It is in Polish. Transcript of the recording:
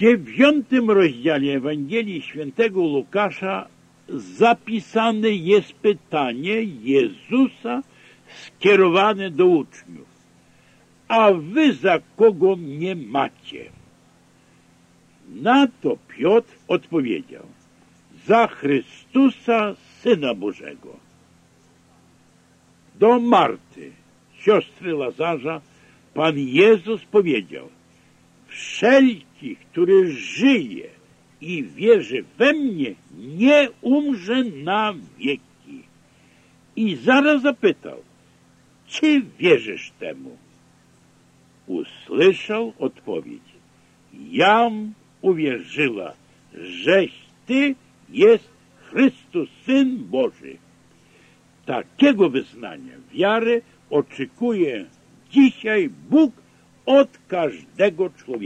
w piątym rozdziale Ewangelii Świętego Łukasza zapisane jest pytanie Jezusa skierowane do uczniów. A wy za kogo mnie macie? Na to Piotr odpowiedział. Za Chrystusa, Syna Bożego. Do Marty, siostry Lazarza, Pan Jezus powiedział wszelki, który żyje i wierzy we mnie, nie umrze na wieki. I zaraz zapytał, czy wierzysz temu? Usłyszał odpowiedź. Jam uwierzyła, żeś ty jest Chrystus, Syn Boży. Takiego wyznania wiary oczekuje dzisiaj Bóg od każdego człowieka.